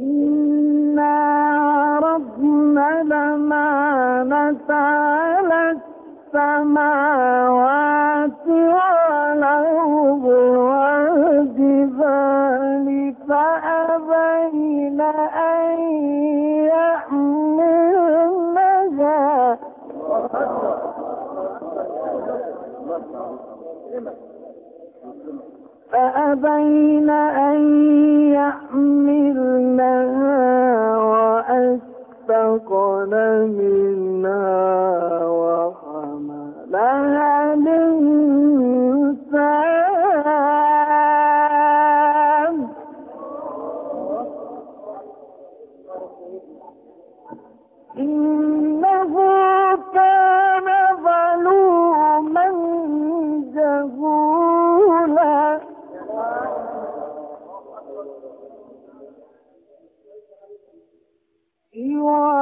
إنا عرضنا الأمانة على السماوات والأرض والجبال فأبين أن يحملنها فأبين أن وأشفقن منها وحملها الإنسان. إنه كان ظلوما جهولا. يعذب